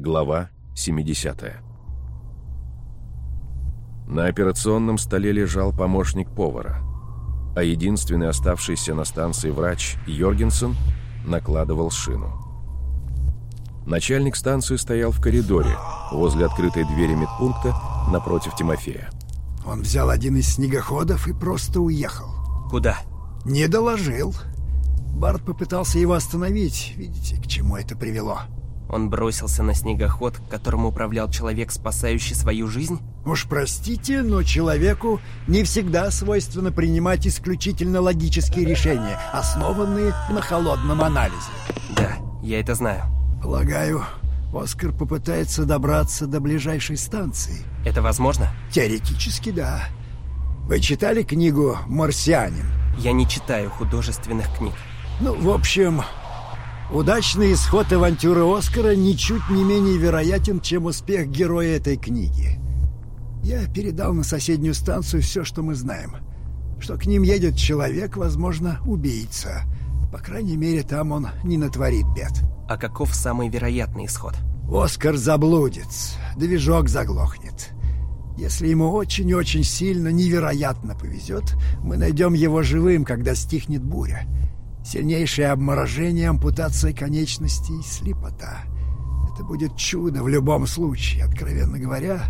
Глава 70 На операционном столе лежал помощник повара, а единственный оставшийся на станции врач Йоргенсен накладывал шину. Начальник станции стоял в коридоре, возле открытой двери медпункта, напротив Тимофея. Он взял один из снегоходов и просто уехал. Куда? Не доложил. Барт попытался его остановить. Видите, к чему это привело? Он бросился на снегоход, которым управлял человек, спасающий свою жизнь? Уж простите, но человеку не всегда свойственно принимать исключительно логические решения, основанные на холодном анализе. Да, я это знаю. Полагаю, Оскар попытается добраться до ближайшей станции. Это возможно? Теоретически, да. Вы читали книгу «Марсианин»? Я не читаю художественных книг. Ну, в общем, Удачный исход авантюры Оскара ничуть не менее вероятен, чем успех героя этой книги. Я передал на соседнюю станцию все, что мы знаем. Что к ним едет человек, возможно, убийца. По крайней мере, там он не натворит бед. А каков самый вероятный исход? Оскар заблудится, движок заглохнет. Если ему очень-очень сильно, невероятно повезет, мы найдем его живым, когда стихнет буря. Сильнейшее обморожение, ампутация конечностей, слепота. Это будет чудо в любом случае. Откровенно говоря,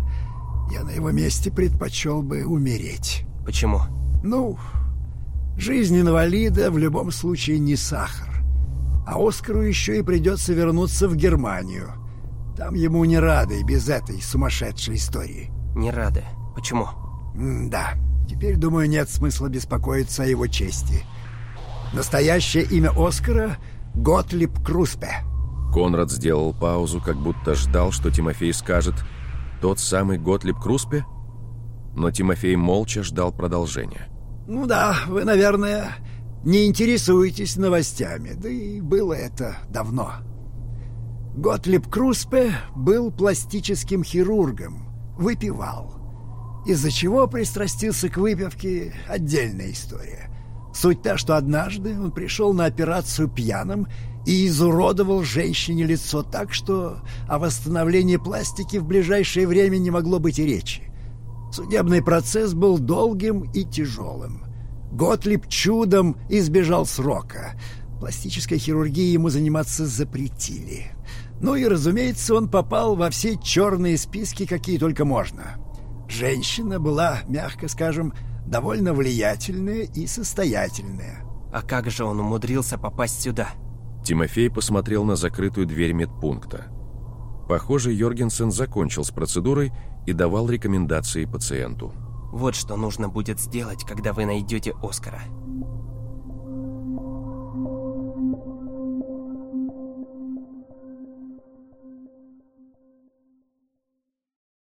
я на его месте предпочел бы умереть. Почему? Ну, жизнь инвалида в любом случае не сахар. А Оскару еще и придется вернуться в Германию. Там ему не рады без этой сумасшедшей истории. Не рады. Почему? М да. Теперь, думаю, нет смысла беспокоиться о его чести. — Настоящее имя Оскара — Готлиб Круспе. Конрад сделал паузу, как будто ждал, что Тимофей скажет «Тот самый Готлиб Круспе?» Но Тимофей молча ждал продолжения. «Ну да, вы, наверное, не интересуетесь новостями, да и было это давно. Готлиб Круспе был пластическим хирургом, выпивал. Из-за чего пристрастился к выпивке — отдельная история. Суть та, что однажды он пришел на операцию пьяным и изуродовал женщине лицо так, что о восстановлении пластики в ближайшее время не могло быть и речи. Судебный процесс был долгим и тяжелым. Готлиб чудом избежал срока. Пластической хирургией ему заниматься запретили. Ну и, разумеется, он попал во все черные списки, какие только можно. Женщина была, мягко скажем, довольно влиятельная и состоятельная. А как же он умудрился попасть сюда? Тимофей посмотрел на закрытую дверь медпункта. Похоже, Йоргенсен закончил с процедурой и давал рекомендации пациенту. Вот что нужно будет сделать, когда вы найдете Оскара.